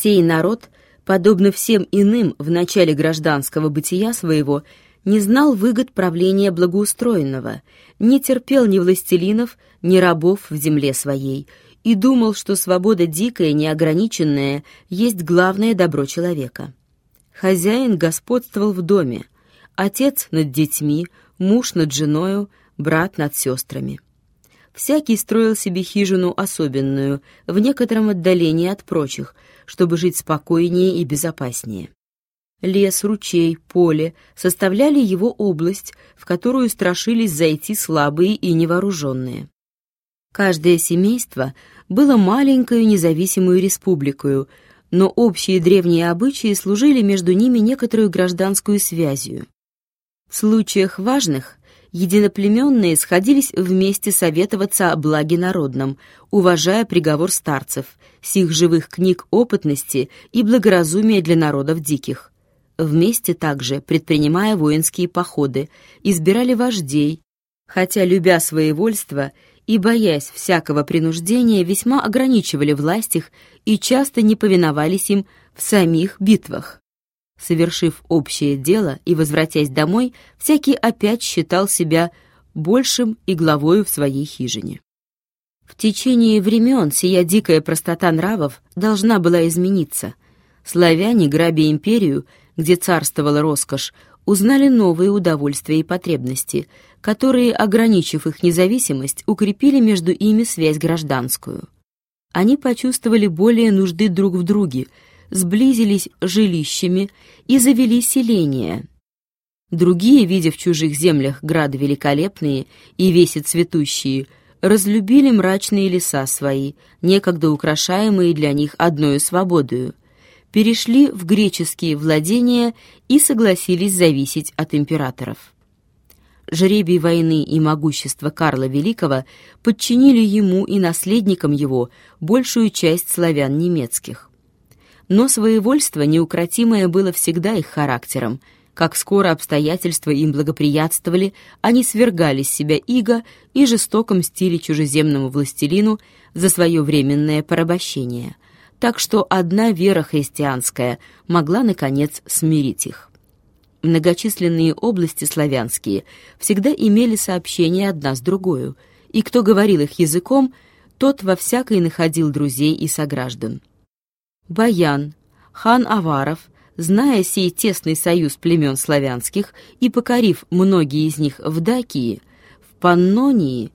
Сей народ, подобно всем иным в начале гражданского бытия своего, не знал выгод правления благоустроенного, не терпел ни властелинов, ни рабов в земле своей и думал, что свобода дикая, неограниченная, есть главное добро человека. Хозяин господствовал в доме, отец над детьми, муж над женою, брат над сестрами. Всякий строил себе хижину особенную, в некотором отдалении от прочих, чтобы жить спокойнее и безопаснее. Лес, ручей, поле составляли его область, в которую страшились зайти слабые и невооруженные. Каждое семейство было маленькою независимую республикою, но общие древние обычаи служили между ними некоторую гражданскую связью. В случаях важных единоплеменные сходились вместе советоваться о благе народном, уважая приговор старцев, сих живых книг опытности и благоразумия для народов диких. Вместе также, предпринимая воинские походы, избирали вождей, хотя, любя своевольство и боясь всякого принуждения, весьма ограничивали власть их и часто не повиновались им в самих битвах. Совершив общее дело и возвратясь домой, всякий опять считал себя большим и главою в своей хижине. В течение времен сия дикая простота нравов должна была измениться. Славяне, грабя империю, где царствовала роскошь, узнали новые удовольствия и потребности, которые, ограничив их независимость, укрепили между ими связь гражданскую. Они почувствовали более нужды друг в друге, сблизились жилищами и завели селения. Другие, видя в чужих землях грады великолепные и веси цветущие, разлюбили мрачные леса свои, некогда украшаемые для них одною свободою, перешли в греческие владения и согласились зависеть от императоров. Жребий войны и могущество Карла Великого подчинили ему и наследникам его большую часть славян немецких. Но своевольство неукротимое было всегда их характером. Как скоро обстоятельства им благоприятствовали, они свергали с себя иго и жестоко мстили чужеземному властелину за свое временное порабощение – так что одна вера христианская могла, наконец, смирить их. Многочисленные области славянские всегда имели сообщение одна с другой, и кто говорил их языком, тот во всякой находил друзей и сограждан. Баян, хан Аваров, зная сей тесный союз племен славянских и покорив многие из них в Дакии, в Паннонии,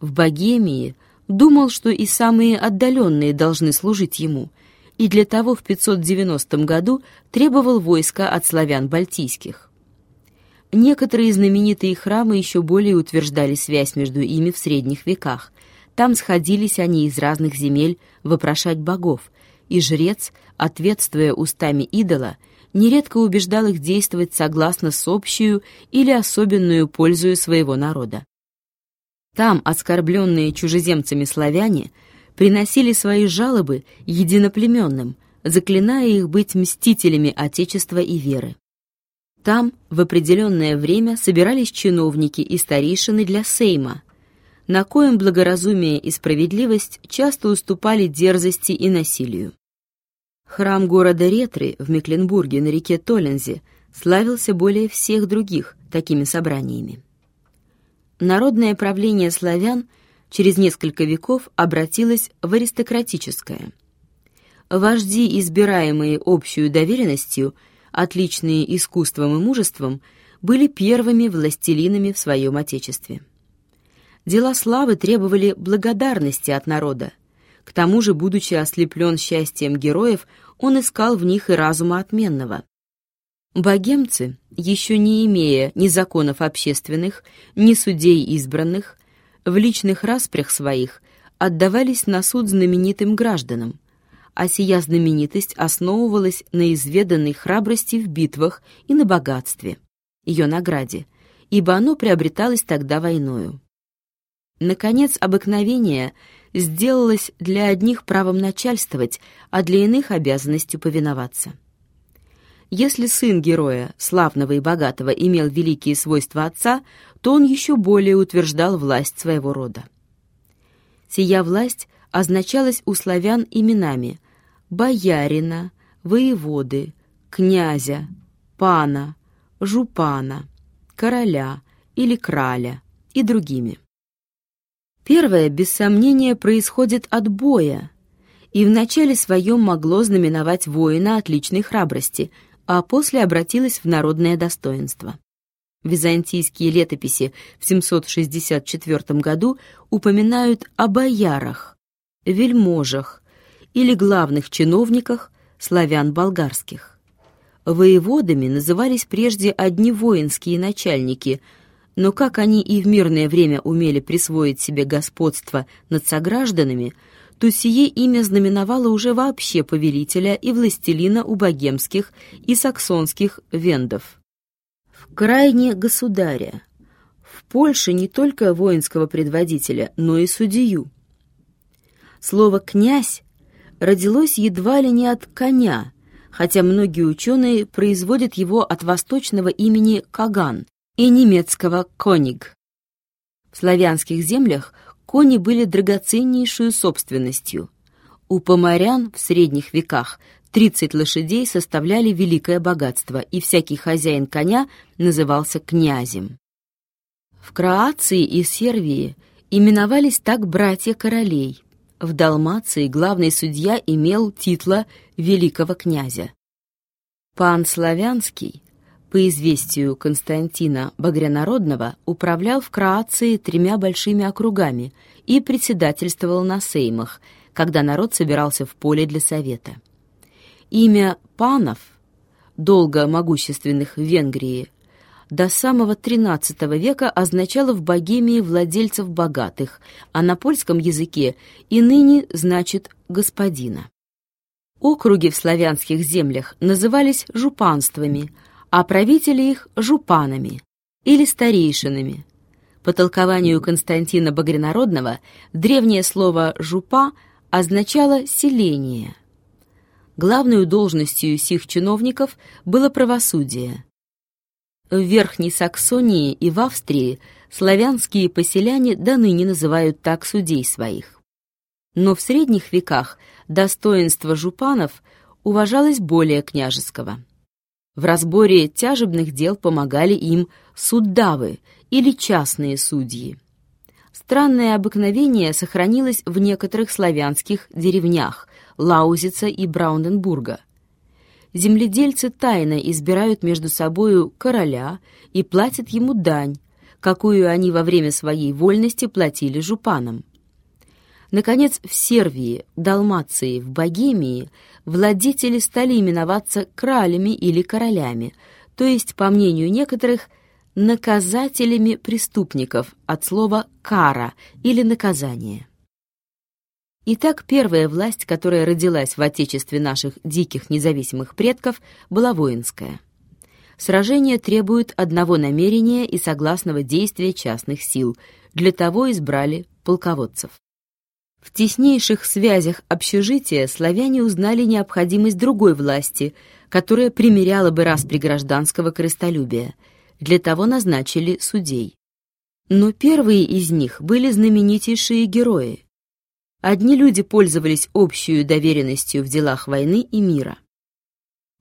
в Богемии, думал, что и самые отдаленные должны служить ему, и для того в 590 году требовал войска от славян бальтийских. Некоторые знаменитые храмы еще более утверждали связь между ими в средних веках. Там сходились они из разных земель вопрошать богов, и жрец, ответствуя устами идола, нередко убеждал их действовать согласно с общую или особенную пользою своего народа. Там оскорбленные чужеземцами славяне приносили свои жалобы единоплеменным, заклиная их быть мстителями Отечества и веры. Там в определенное время собирались чиновники и старейшины для Сейма, на коем благоразумие и справедливость часто уступали дерзости и насилию. Храм города Ретры в Мекленбурге на реке Толензе славился более всех других такими собраниями народное правление славян через несколько веков обратилось в аристократическое. Вожди, избираемые общую доверенностью, отличные искусством и мужеством, были первыми властелинами в своем отечестве. Дела славы требовали благодарности от народа. К тому же, будучи ослеплен счастьем героев, он искал в них и разума отменного. Богемцы, еще не имея ни законов общественных, ни судей избранных, в личных распрях своих отдавались на суд знаменитым гражданам, а сия знаменитость основывалась на изведанной храбрости в битвах и на богатстве, ее награде, ибо оно приобреталось тогда войною. Наконец, обыкновение сделалось для одних правом начальствовать, а для иных обязанностью повиноваться. Если сын героя, славного и богатого, имел великие свойства отца, то он еще более утверждал власть своего рода. Сия власть означалась у славян именами боярина, воеводы, князя, пана, жупана, короля или краля и другими. Первое, без сомнения, происходит от боя, и в начале своем могло знаменовать воина отличной храбрости, а после обратилось в народное достоинство. Византийские летописи в 764 году упоминают о боярах, вельможах или главных чиновниках славян-болгарских. Воеводами назывались прежде одни воинские начальники, но как они и в мирное время умели присвоить себе господство над согражданами, то сие имя знаменовало уже вообще повелителя и властелина у богемских и саксонских вендов. В крайне государя. В Польше не только воинского предводителя, но и судью. Слово «князь» родилось едва ли не от коня, хотя многие ученые производят его от восточного имени Каган и немецкого «коник». В славянских землях кони были драгоценнейшую собственностью. У поморян в средних веках 30 лошадей составляли великое богатство, и всякий хозяин коня назывался князем. В Кроации и Сервии именовались так братья королей, в Далмации главный судья имел титла великого князя. Пан Славянский, по известию Константина Багрянародного, управлял в Кроации тремя большими округами и председательствовал на сеймах, когда народ собирался в поле для совета. Имя панов, долго могущественных в Венгрии, до самого XIII века означало в Богемии владельцев богатых, а на польском языке и ныне значит «господина». Округи в славянских землях назывались жупанствами, а правители их – жупанами или старейшинами. По толкованию Константина Багрянародного древнее слово «жупа» означало «селение». Главной должностью сих чиновников было правосудие – в Верхней Саксонии и в Австрии славянские поселяне до ныне называют так судей своих. Но в средних веках достоинство жупанов уважалось более княжеского. В разборе тяжебных дел помогали им суддавы или частные судьи. Странное обыкновение сохранилось в некоторых славянских деревнях Лаузица и Браунденбурга земледельцы тайно избирают между собою короля и платят ему дань, какую они во время своей вольности платили жупанам. Наконец, в Сервии, Далмации, в Богемии владетели стали именоваться кралями или королями, то есть, по мнению некоторых, наказателями преступников от слова «кара» или «наказание». Итак, первая власть, которая родилась в отечестве наших диких независимых предков, была воинская. Сражение требует одного намерения и согласного действия частных сил. Для того избрали полководцев. В теснейших связях общежития славяне узнали необходимость другой власти, которая примеряла бы распри гражданского крестолюбия. Для того назначили судей. Но первые из них были знаменитейшие герои – Одни люди пользовались общей доверенностью в делах войны и мира.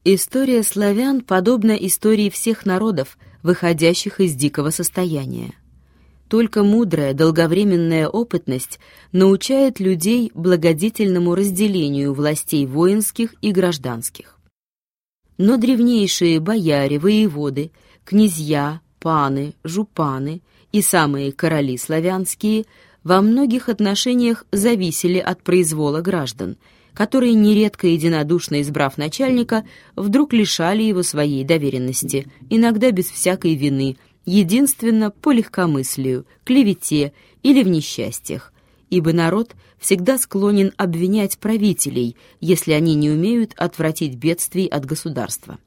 История славян подобна истории всех народов, выходящих из дикого состояния. Только мудрая, долговременная опытность научает людей благодетельному разделению властей воинских и гражданских. Но древнейшие бояре, воеводы, князья, паны, жупаны и самые короли славянские – во многих отношениях зависели от произвола граждан, которые, нередко единодушно избрав начальника, вдруг лишали его своей доверенности, иногда без всякой вины, единственно по легкомыслию, клевете или в несчастьях, ибо народ всегда склонен обвинять правителей, если они не умеют отвратить бедствий от государства.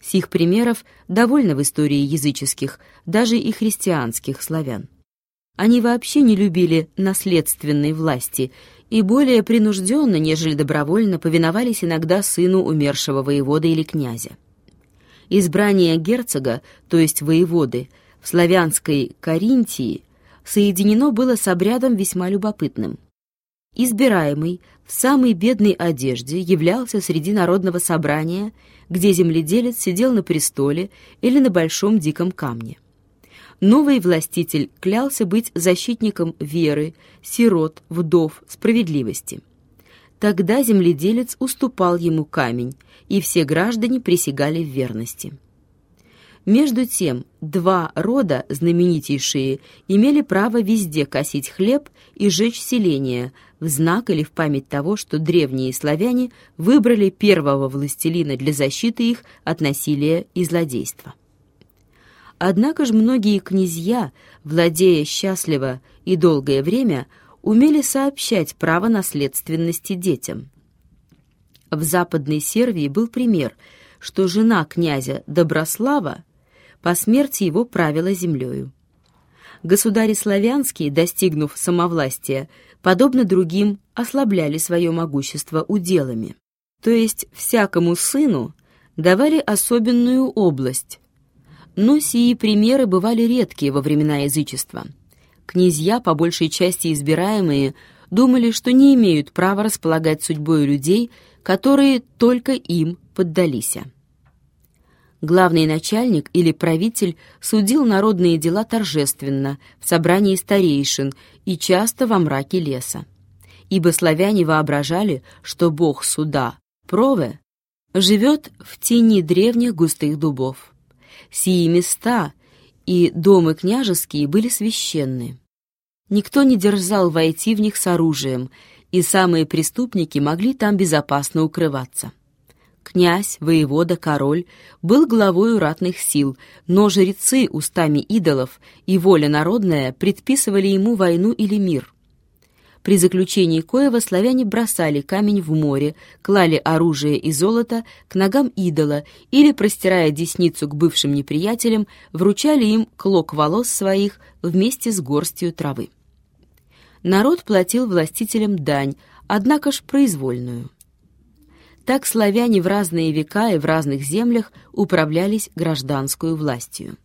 Сих примеров довольно в истории языческих, даже и христианских славян. Они вообще не любили наследственной власти и более принужденно, нежели добровольно, повиновались иногда сыну умершего воевода или князя. Избрание герцога, то есть воеводы, в славянской Каринтии соединено было с обрядом весьма любопытным. избираемый в самой бедной одежде являлся среди народного собрания, где земледелец сидел на престоле или на большом диком камне. Новый властитель клялся быть защитником веры, сирот, вдов, справедливости. Тогда земледелец уступал ему камень, и все граждане присягали в верности. Между тем, два рода, знаменитейшие, имели право везде косить хлеб и жечь селения, в знак или в память того, что древние славяне выбрали первого властелина для защиты их от насилия и злодейства. Однако же многие князья, владея счастливо и долгое время, умели сообщать право наследственности детям. В Западной Сервии был пример, что жена князя Доброслава по смерти его правила землею. Государи славянские, достигнув самовластия, подобно другим, ослабляли свое могущество уделами. То есть всякому сыну давали особенную область. Но сии примеры бывали редкие во времена язычества. Князья, по большей части избираемые, думали, что не имеют права располагать судьбой людей, которые только им поддались. Главный начальник или правитель судил народные дела торжественно, в собрании старейшин и часто во мраке леса. Ибо славяне воображали, что бог суда, Прове, живет в тени древних густых дубов. Сии места и домы княжеские были священны. Никто не дерзал войти в них с оружием, и самые преступники могли там безопасно укрываться князь, воевода, король, был главой ратных сил, но жрецы устами идолов и воля народная предписывали ему войну или мир. При заключении Коева славяне бросали камень в море, клали оружие и золото к ногам идола или, простирая десницу к бывшим неприятелям, вручали им клок волос своих вместе с горстью травы. Народ платил властителям дань, однако ж произвольную. Так славяне в разные века и в разных землях управлялись гражданскую властью.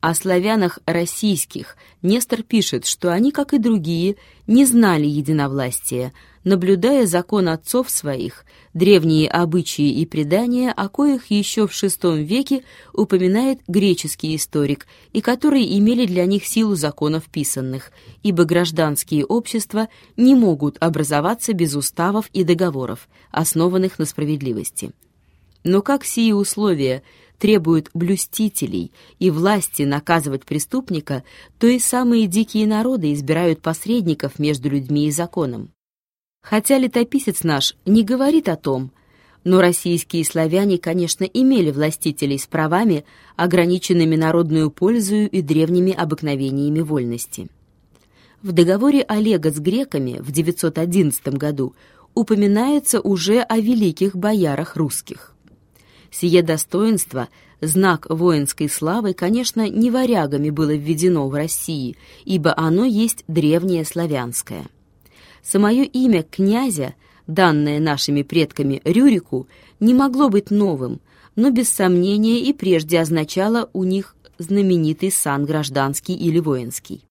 О славянах российских Нестор пишет, что они, как и другие, не знали единовластия, наблюдая закон отцов своих, древние обычаи и предания, о коих еще в VI веке упоминает греческий историк, и которые имели для них силу законов писанных, ибо гражданские общества не могут образоваться без уставов и договоров, основанных на справедливости. Но как сии условия требуют блюстителей и власти наказывать преступника, то и самые дикие народы избирают посредников между людьми и законом. Хотя летописец наш не говорит о том, но российские славяне, конечно, имели властителей с правами, ограниченными народную пользою и древними обыкновениями вольности. В договоре Олега с греками в 911 году упоминается уже о великих боярах русских. Сие достоинство, знак воинской славы, конечно, не варягами было введено в России, ибо оно есть древнее славянское. Самое имя князя, данное нашими предками Рюрику, не могло быть новым, но без сомнения и прежде означало у них знаменитый сан гражданский или воинский.